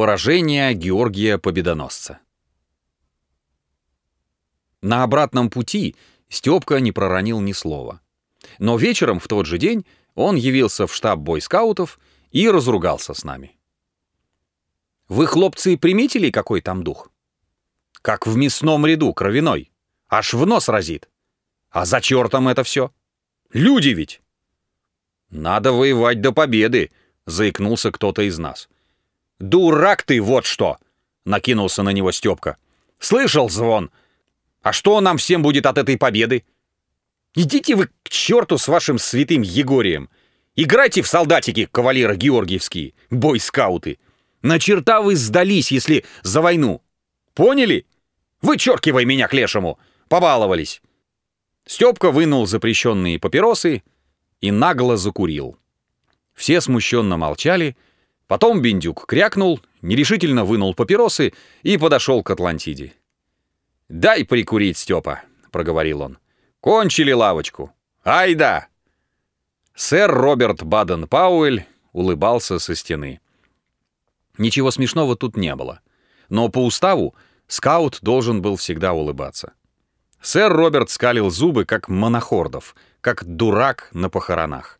Поражение Георгия Победоносца. На обратном пути Степка не проронил ни слова. Но вечером в тот же день он явился в штаб бойскаутов и разругался с нами. «Вы, хлопцы, приметили, какой там дух? Как в мясном ряду, кровяной. Аж в нос разит. А за чертом это все? Люди ведь!» «Надо воевать до победы», — заикнулся кто-то из нас. «Дурак ты, вот что!» — накинулся на него Степка. «Слышал звон? А что нам всем будет от этой победы? Идите вы к черту с вашим святым Егорием! Играйте в солдатики, кавалеры георгиевские, бойскауты! На черта вы сдались, если за войну! Поняли? Вычеркивай меня к лешему! Побаловались!» Степка вынул запрещенные папиросы и нагло закурил. Все смущенно молчали, Потом Биндюк крякнул, нерешительно вынул папиросы и подошел к Атлантиде. «Дай прикурить, Степа», — проговорил он. «Кончили лавочку. Ай да!» Сэр Роберт Баден-Пауэль улыбался со стены. Ничего смешного тут не было. Но по уставу скаут должен был всегда улыбаться. Сэр Роберт скалил зубы, как монохордов, как дурак на похоронах.